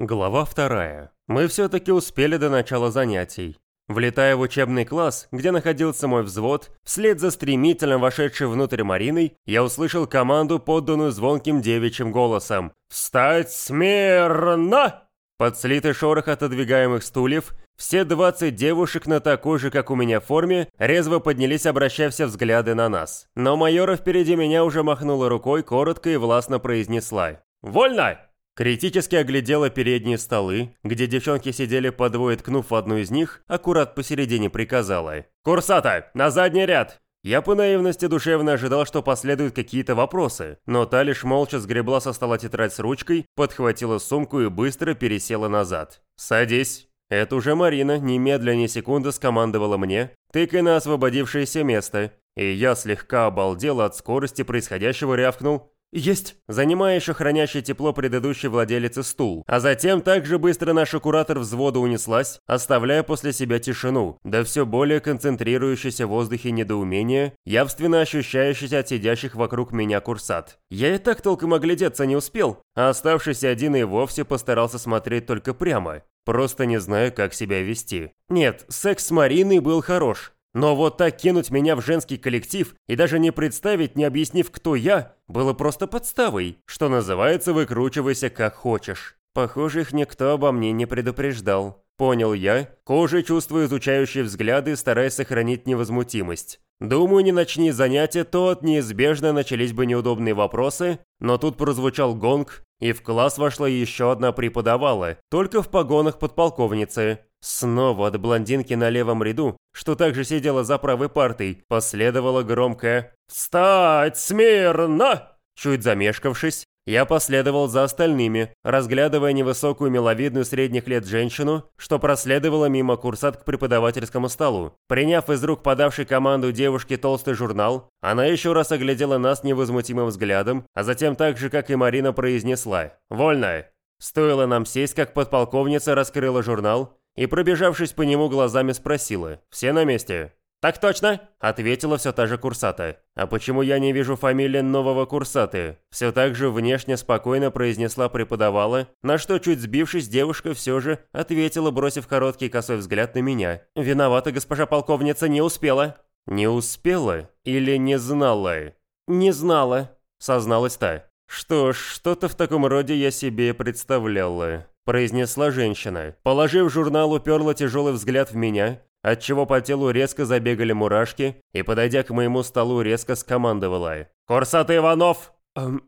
Глава вторая. Мы все-таки успели до начала занятий. Влетая в учебный класс, где находился мой взвод, вслед за стремительно вошедшей внутрь Мариной, я услышал команду, подданную звонким девичьим голосом. «Встать смирно!» Под слитый шорох отодвигаемых стульев, все 20 девушек на такой же, как у меня, форме, резво поднялись, обращая все взгляды на нас. Но майора впереди меня уже махнула рукой, коротко и властно произнесла. «Вольно!» Критически оглядела передние столы, где девчонки сидели по ткнув в одну из них, аккурат посередине приказала. «Курсата, на задний ряд!» Я по наивности душевно ожидал, что последуют какие-то вопросы, но та лишь молча сгребла со стола тетрадь с ручкой, подхватила сумку и быстро пересела назад. «Садись!» Это уже Марина, немедля ни секунды скомандовала мне, тыкая на освободившееся место, и я слегка обалдел от скорости происходящего рявкнул «Есть!» занимая еще хранящий тепло предыдущей владелицы стул. А затем также быстро наша куратор взвода унеслась, оставляя после себя тишину, да все более концентрирующееся в воздухе недоумение, явственно ощущающееся от сидящих вокруг меня курсат. Я и так толком оглядеться не успел, а оставшийся один и вовсе постарался смотреть только прямо, просто не зная, как себя вести. Нет, секс с Мариной был хорош, но вот так кинуть меня в женский коллектив и даже не представить, не объяснив, кто я, было просто подставой, что называется «выкручивайся как хочешь». Похоже, их никто обо мне не предупреждал. Понял я, кожей чувствую изучающие взгляды, стараясь сохранить невозмутимость. Думаю, не начни занятия, то от неизбежно начались бы неудобные вопросы, но тут прозвучал гонг, и в класс вошла еще одна преподавала, только в погонах подполковницы. Снова от блондинки на левом ряду, что также сидела за правой партой, последовало громкое «Встать смирно!». Чуть замешкавшись, я последовал за остальными, разглядывая невысокую миловидную средних лет женщину, что проследовала мимо курсат к преподавательскому столу. Приняв из рук подавшей команду девушки толстый журнал, она еще раз оглядела нас невозмутимым взглядом, а затем так же, как и Марина, произнесла «Вольно!». Стоило нам сесть, как подполковница раскрыла журнал и, пробежавшись по нему глазами, спросила «Все на месте?». «Так точно!» – ответила все та же курсата. «А почему я не вижу фамилии нового курсаты?» Все так же внешне спокойно произнесла преподавала, на что, чуть сбившись, девушка все же ответила, бросив короткий косой взгляд на меня. «Виновата, госпожа полковница, не успела». «Не успела? Или не знала?» «Не знала», – созналась та. «Что ж, что-то в таком роде я себе представляла», – произнесла женщина. Положив журнал, уперла тяжелый взгляд в меня, отчего по телу резко забегали мурашки, и, подойдя к моему столу, резко скомандовала. «Курсат Иванов!» «Эм,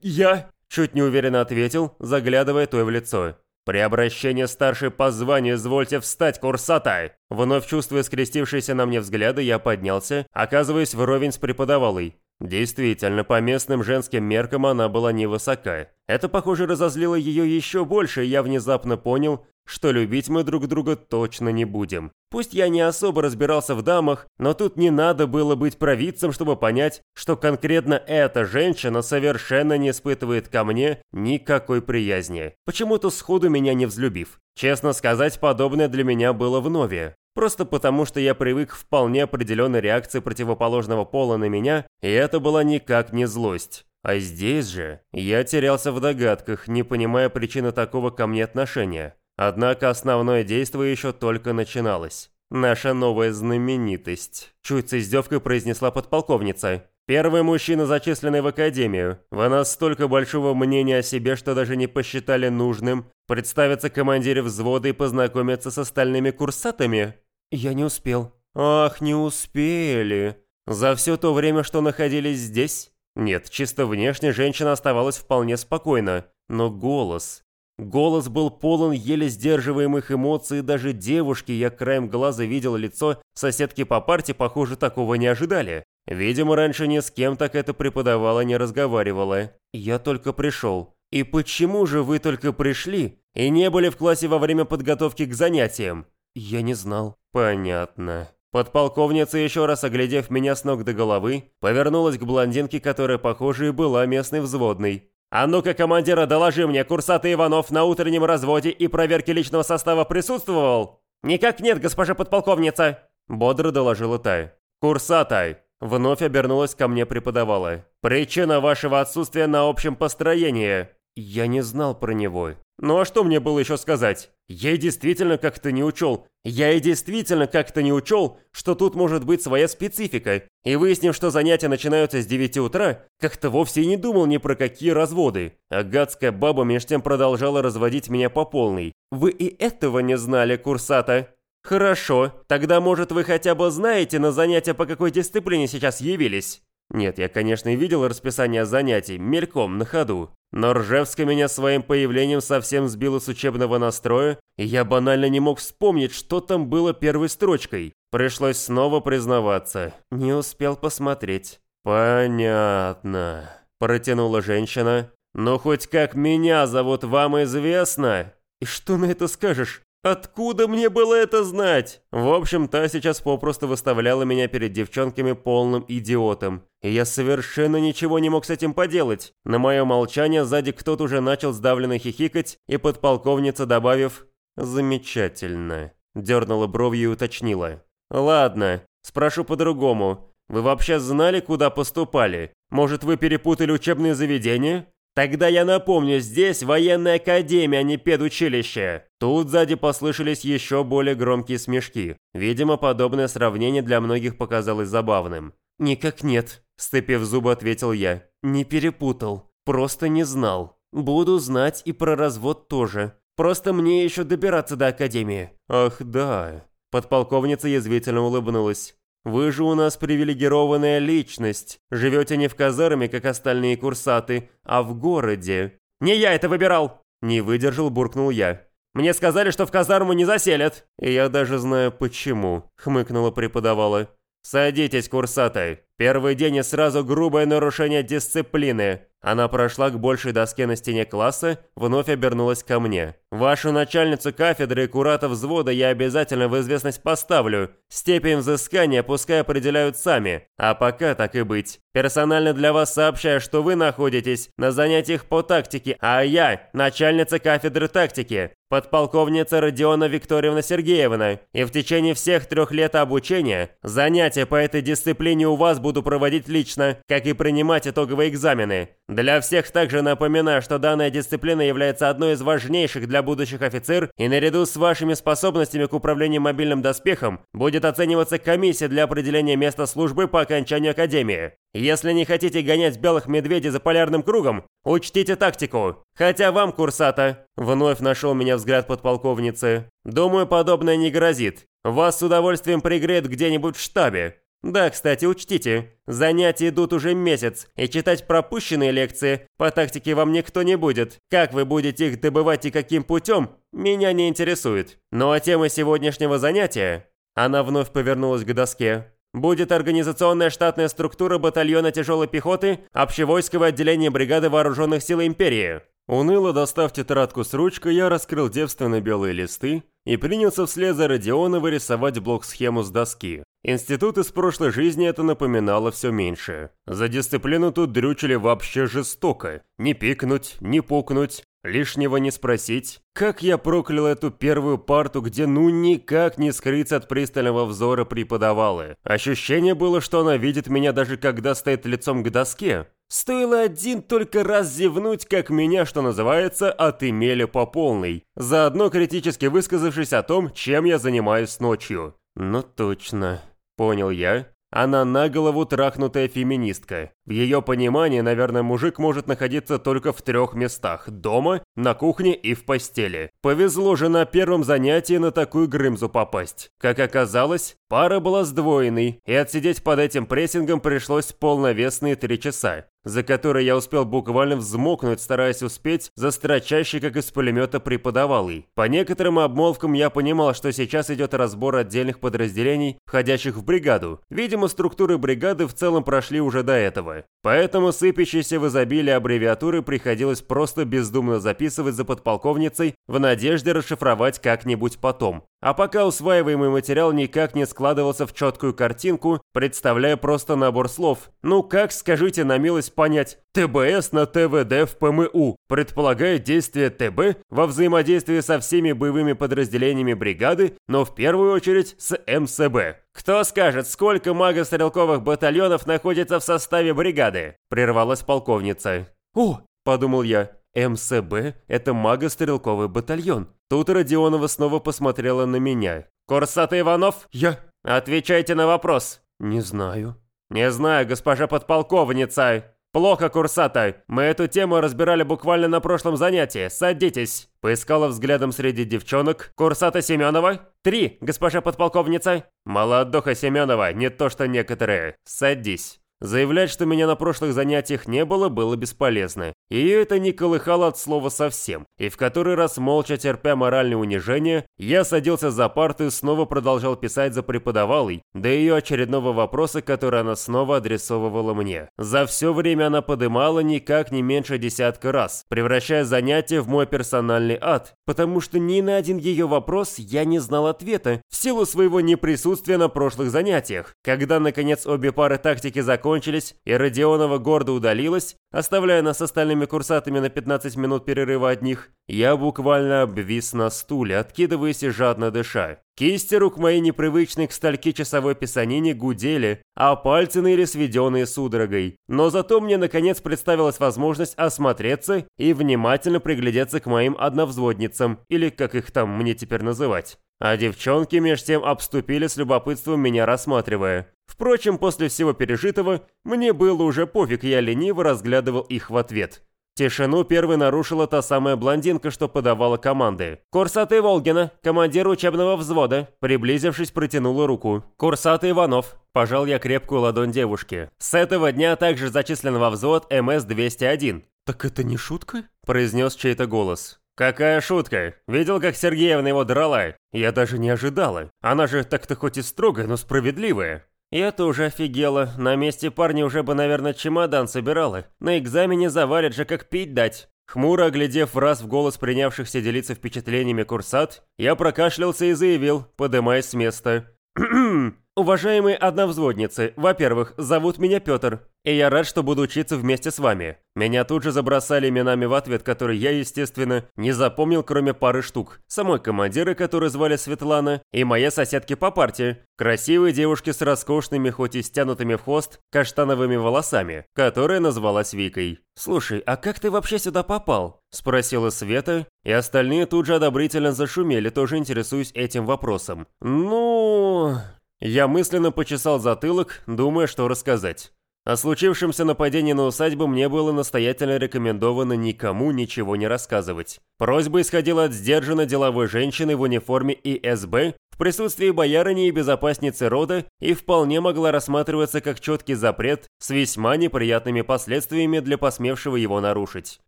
я...» – чуть неуверенно ответил, заглядывая той в лицо. «При обращении старшей по званию извольте встать, курсата!» Вновь чувствуя скрестившиеся на мне взгляды, я поднялся, оказываясь вровень с преподавалой. Действительно, по местным женским меркам она была невысока. Это, похоже, разозлило ее еще больше, и я внезапно понял, что любить мы друг друга точно не будем. Пусть я не особо разбирался в дамах, но тут не надо было быть провидцем, чтобы понять, что конкретно эта женщина совершенно не испытывает ко мне никакой приязни, почему-то сходу меня не взлюбив. Честно сказать, подобное для меня было вновь. Просто потому, что я привык к вполне определенной реакции противоположного пола на меня, и это была никак не злость. А здесь же я терялся в догадках, не понимая причины такого ко мне отношения. Однако основное действие еще только начиналось. «Наша новая знаменитость», – чуть с издевкой произнесла подполковница. «Первый мужчина, зачисленный в академию. Вы настолько большого мнения о себе, что даже не посчитали нужным представиться командире взвода и познакомиться с остальными курсатами?» «Я не успел». «Ах, не успели. За все то время, что находились здесь?» Нет, чисто внешне женщина оставалась вполне спокойна, но голос... Голос был полон еле сдерживаемых эмоций, даже девушки, я краем глаза видел лицо соседки по парте, похоже, такого не ожидали. Видимо, раньше ни с кем так это преподавала не разговаривала. Я только пришел. И почему же вы только пришли и не были в классе во время подготовки к занятиям? Я не знал. Понятно. Подполковница, еще раз оглядев меня с ног до головы, повернулась к блондинке, которая, похоже, и была местной взводной. «А ну-ка, командира, доложи мне, курсатый Иванов на утреннем разводе и проверке личного состава присутствовал?» «Никак нет, госпожа подполковница!» Бодро доложила Тай. «Курсатай!» Вновь обернулась ко мне преподавала. «Причина вашего отсутствия на общем построении?» Я не знал про него. Ну а что мне было еще сказать? Я действительно как-то не учел. Я и действительно как-то не учел, что тут может быть своя специфика. И выяснив, что занятия начинаются с 9 утра, как-то вовсе и не думал ни про какие разводы. А гадская баба меж тем продолжала разводить меня по полной. Вы и этого не знали, курсата? Хорошо, тогда может вы хотя бы знаете, на занятия по какой дисциплине сейчас явились? Нет, я, конечно, и видел расписание занятий, мельком, на ходу. Но Ржевска меня своим появлением совсем сбила с учебного настроя, и я банально не мог вспомнить, что там было первой строчкой. Пришлось снова признаваться. Не успел посмотреть. «Понятно», – протянула женщина. «Ну хоть как меня зовут, вам известно?» «И что на это скажешь?» Откуда мне было это знать? В общем, та сейчас попросту выставляла меня перед девчонками полным идиотом. И я совершенно ничего не мог с этим поделать. На мое молчание сзади кто-то уже начал сдавленно хихикать, и подполковница, добавив «Замечательно», дернула бровью и уточнила. «Ладно, спрошу по-другому. Вы вообще знали, куда поступали? Может, вы перепутали учебные заведения? Тогда я напомню, здесь военная академия, а не педучилище. Тут сзади послышались еще более громкие смешки. Видимо, подобное сравнение для многих показалось забавным. «Никак нет», – степив зубы, ответил я. «Не перепутал. Просто не знал. Буду знать и про развод тоже. Просто мне еще добираться до академии». «Ах да». Подполковница язвительно улыбнулась. Вы же у нас привилегированная личность. Живете не в казарме, как остальные курсаты, а в городе. Не я это выбирал! Не выдержал, буркнул я. Мне сказали, что в казарму не заселят. И я даже знаю почему, хмыкнула преподавала. Садитесь, курсаты. Первый день и сразу грубое нарушение дисциплины. Она прошла к большей доске на стене класса, вновь обернулась ко мне. «Вашу начальницу кафедры и курата взвода я обязательно в известность поставлю. Степень взыскания пускай определяют сами. А пока так и быть. Персонально для вас сообщаю, что вы находитесь на занятиях по тактике, а я – начальница кафедры тактики, подполковница Родиона Викторовна Сергеевна. И в течение всех трех лет обучения занятия по этой дисциплине у вас буду проводить лично, как и принимать итоговые экзамены. Для всех также напоминаю, что данная дисциплина является одной из важнейших для будущих офицер и наряду с вашими способностями к управлению мобильным доспехом будет оцениваться комиссия для определения места службы по окончанию академии. Если не хотите гонять белых медведей за полярным кругом, учтите тактику. Хотя вам, курсата, вновь нашел меня взгляд подполковницы. Думаю, подобное не грозит. Вас с удовольствием пригреют где-нибудь в штабе. Да, кстати, учтите, занятия идут уже месяц, и читать пропущенные лекции по тактике вам никто не будет. Как вы будете их добывать и каким путем, меня не интересует. Ну а тема сегодняшнего занятия... Она вновь повернулась к доске. Будет организационная штатная структура батальона тяжелой пехоты общевойскового отделения бригады вооруженных сил империи. Уныло достав тетрадку с ручкой, я раскрыл девственно белые листы и принялся вслед за Родиона вырисовать блок-схему с доски. Институт из прошлой жизни это напоминало все меньше. За дисциплину тут дрючили вообще жестоко. Не пикнуть, не пукнуть, лишнего не спросить. Как я проклял эту первую парту, где ну никак не скрыться от пристального взора преподавалы. Ощущение было, что она видит меня даже когда стоит лицом к доске. Стоило один только раз зевнуть, как меня, что называется, отымели по полной, заодно критически высказавшись о том, чем я занимаюсь ночью. Ну точно. Понял я. Она на голову трахнутая феминистка. В ее понимании, наверное, мужик может находиться только в трех местах – дома, на кухне и в постели. Повезло же на первом занятии на такую грымзу попасть. Как оказалось, пара была сдвоенной, и отсидеть под этим прессингом пришлось полновесные три часа за который я успел буквально взмокнуть, стараясь успеть за строчащий, как из пулемета, преподавалый. По некоторым обмолвкам я понимал, что сейчас идет разбор отдельных подразделений, входящих в бригаду. Видимо, структуры бригады в целом прошли уже до этого. Поэтому сыпящиеся в изобилии аббревиатуры приходилось просто бездумно записывать за подполковницей в надежде расшифровать как-нибудь потом. А пока усваиваемый материал никак не складывался в четкую картинку, представляя просто набор слов. Ну как, скажите на милость понять, ТБС на ТВД в ПМУ предполагает действие ТБ во взаимодействии со всеми боевыми подразделениями бригады, но в первую очередь с МСБ. «Кто скажет, сколько магострелковых батальонов находится в составе бригады?» – прервалась полковница. «О!» – подумал я. МСБ – это маго-стрелковый батальон. Тут Родионова снова посмотрела на меня. «Курсат Иванов?» «Я...» «Отвечайте на вопрос». «Не знаю». «Не знаю, госпожа подполковница». «Плохо, Курсата. Мы эту тему разбирали буквально на прошлом занятии. Садитесь». Поискала взглядом среди девчонок. «Курсата Семенова?» «Три, госпожа подполковница». «Молодуха Семенова, не то что некоторые. Садись». Заявлять, что меня на прошлых занятиях не было, было бесполезно. Ее это не колыхало от слова совсем. И в который раз, молча терпя моральное унижение, я садился за парту и снова продолжал писать за преподавалой, до ее очередного вопроса, который она снова адресовывала мне. За все время она подымала никак не меньше десятка раз, превращая занятие в мой персональный ад, потому что ни на один ее вопрос я не знал ответа, в силу своего неприсутствия на прошлых занятиях. Когда, наконец, обе пары тактики закончились, закончились, и Родионова гордо удалилась, оставляя нас остальными курсатами на 15 минут перерыва от них, я буквально обвис на стуле, откидываясь и жадно дыша. Кисти рук мои непривычные к стальке часовой писанине гудели, а пальцы ныли сведенные судорогой. Но зато мне наконец представилась возможность осмотреться и внимательно приглядеться к моим одновзводницам, или как их там мне теперь называть. А девчонки меж тем обступили с любопытством меня рассматривая. Впрочем, после всего пережитого, мне было уже пофиг, я лениво разглядывал их в ответ. Тишину первой нарушила та самая блондинка, что подавала команды. «Курсатый Волгина, командир учебного взвода», приблизившись, протянула руку. «Курсатый Иванов», пожал я крепкую ладонь девушки. «С этого дня также зачислен во взвод МС-201». «Так это не шутка?» произнес чей-то голос. «Какая шутка! Видел, как Сергеевна его драла? Я даже не ожидала. Она же так-то хоть и строгая, но справедливая». Я тоже офигела. На месте парня уже бы, наверное, чемодан собирала. На экзамене завалят же, как пить дать. Хмуро оглядев в раз в голос принявшихся делиться впечатлениями курсат, я прокашлялся и заявил, подымаясь с места. Уважаемые одновзводницы, во-первых, зовут меня Петр, и я рад, что буду учиться вместе с вами. Меня тут же забросали именами в ответ, которые я, естественно, не запомнил, кроме пары штук. Самой командиры, которую звали Светлана, и моей соседки по парте. Красивой девушки с роскошными, хоть и стянутыми в хвост, каштановыми волосами, которая назвалась Викой. «Слушай, а как ты вообще сюда попал?» – спросила Света, и остальные тут же одобрительно зашумели, тоже интересуясь этим вопросом. «Ну...» Я мысленно почесал затылок, думая, что рассказать. О случившемся нападении на усадьбу мне было настоятельно рекомендовано никому ничего не рассказывать. Просьба исходила от сдержанной деловой женщины в униформе ИСБ в присутствии боярыни и безопасницы рода и вполне могла рассматриваться как четкий запрет с весьма неприятными последствиями для посмевшего его нарушить.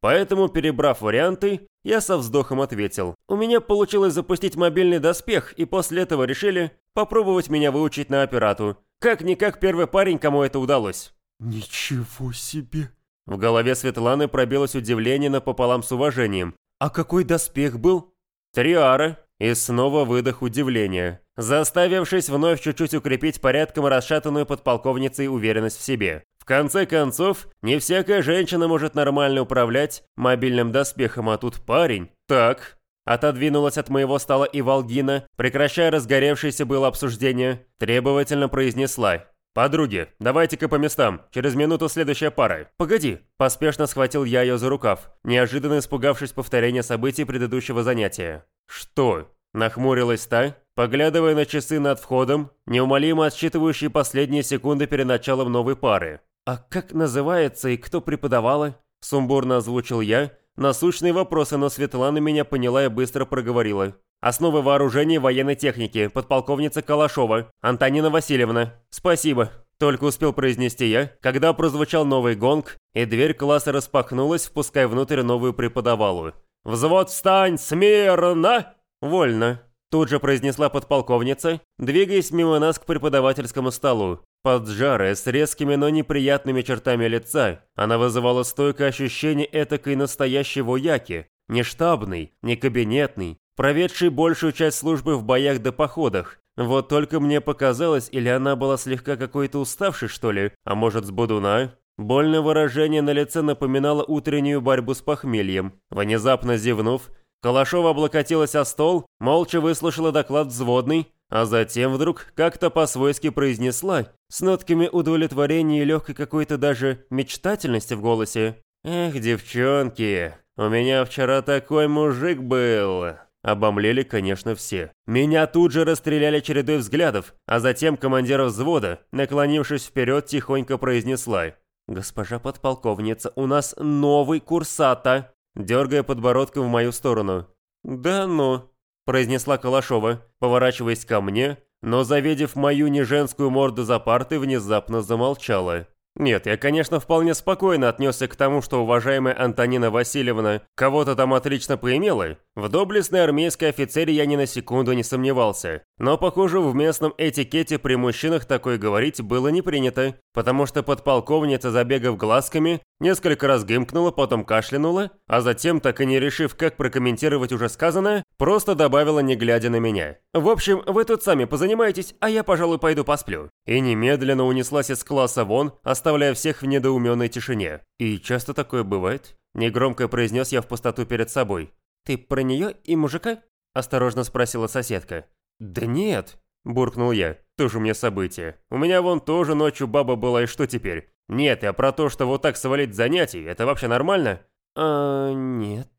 Поэтому, перебрав варианты, я со вздохом ответил. У меня получилось запустить мобильный доспех, и после этого решили попробовать меня выучить на операту. Как-никак первый парень, кому это удалось. «Ничего себе!» В голове Светланы пробилось удивление напополам с уважением. «А какой доспех был?» «Триара». И снова выдох удивления, заставившись вновь чуть-чуть укрепить порядком расшатанную подполковницей уверенность в себе. В конце концов, не всякая женщина может нормально управлять мобильным доспехом, а тут парень. Так, Отодвинулась от моего стола и Волгина, прекращая разгоревшееся было обсуждение, требовательно произнесла. «Подруги, давайте-ка по местам, через минуту следующая пара». «Погоди», – поспешно схватил я ее за рукав, неожиданно испугавшись повторения событий предыдущего занятия. «Что?» – нахмурилась та, поглядывая на часы над входом, неумолимо отсчитывающие последние секунды перед началом новой пары. «А как называется и кто преподавала?» – сумбурно озвучил я, Насущные вопросы, но Светлана меня поняла и быстро проговорила. Основы вооружения и военной техники, подполковница Калашова, Антонина Васильевна. Спасибо. Только успел произнести я, когда прозвучал новый гонг, и дверь класса распахнулась, впуская внутрь новую преподавалую. «Взвод встань! Смирно!» «Вольно!» Тут же произнесла подполковница, двигаясь мимо нас к преподавательскому столу. Поджарая, с резкими, но неприятными чертами лица, она вызывала стойкое ощущение этакой настоящей вояки. Не штабный, не кабинетный, проведший большую часть службы в боях да походах. Вот только мне показалось, или она была слегка какой-то уставшей, что ли, а может с будуна? Больное выражение на лице напоминало утреннюю борьбу с похмельем. Внезапно зевнув, Калашова облокотилась о стол, молча выслушала доклад взводный, а затем вдруг как-то по-свойски произнесла, с нотками удовлетворения и легкой какой-то даже мечтательности в голосе. «Эх, девчонки, У меня вчера такой мужик был!» Обомлели, конечно, все. Меня тут же расстреляли чередой взглядов, а затем командир взвода, наклонившись вперед, тихонько произнесла. «Госпожа подполковница, у нас новый курсата!» Дергая подбородком в мою сторону. «Да ну!» произнесла Калашова, поворачиваясь ко мне, но, завидев мою неженскую морду за партой, внезапно замолчала. Нет, я, конечно, вполне спокойно отнесся к тому, что уважаемая Антонина Васильевна кого-то там отлично поимела. В доблестной армейской офицере я ни на секунду не сомневался. Но, похоже, в местном этикете при мужчинах такое говорить было не принято, потому что подполковница, забегав глазками, несколько раз гымкнула, потом кашлянула, а затем, так и не решив, как прокомментировать уже сказанное, просто добавила, не глядя на меня. «В общем, вы тут сами позанимаетесь, а я, пожалуй, пойду посплю». И немедленно унеслась из класса вон, оставляя всех в недоуменной тишине. «И часто такое бывает?» Негромко произнес я в пустоту перед собой. «Ты про нее и мужика?» Осторожно спросила соседка. «Да нет», буркнул я. «Тоже мне событие. У меня вон тоже ночью баба была, и что теперь? Нет, я про то, что вот так свалить занятий, это вообще нормально?» «А, нет...»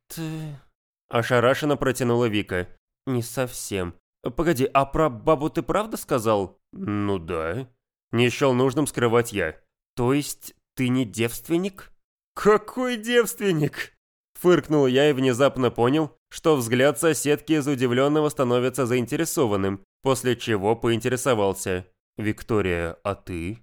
Ошарашенно протянула Вика. «Не совсем. Погоди, а про бабу ты правда сказал?» «Ну да». Не счел нужным скрывать я. «То есть ты не девственник?» «Какой девственник?» Фыркнул я и внезапно понял, что взгляд соседки из удивленного становится заинтересованным, после чего поинтересовался. «Виктория, а ты?»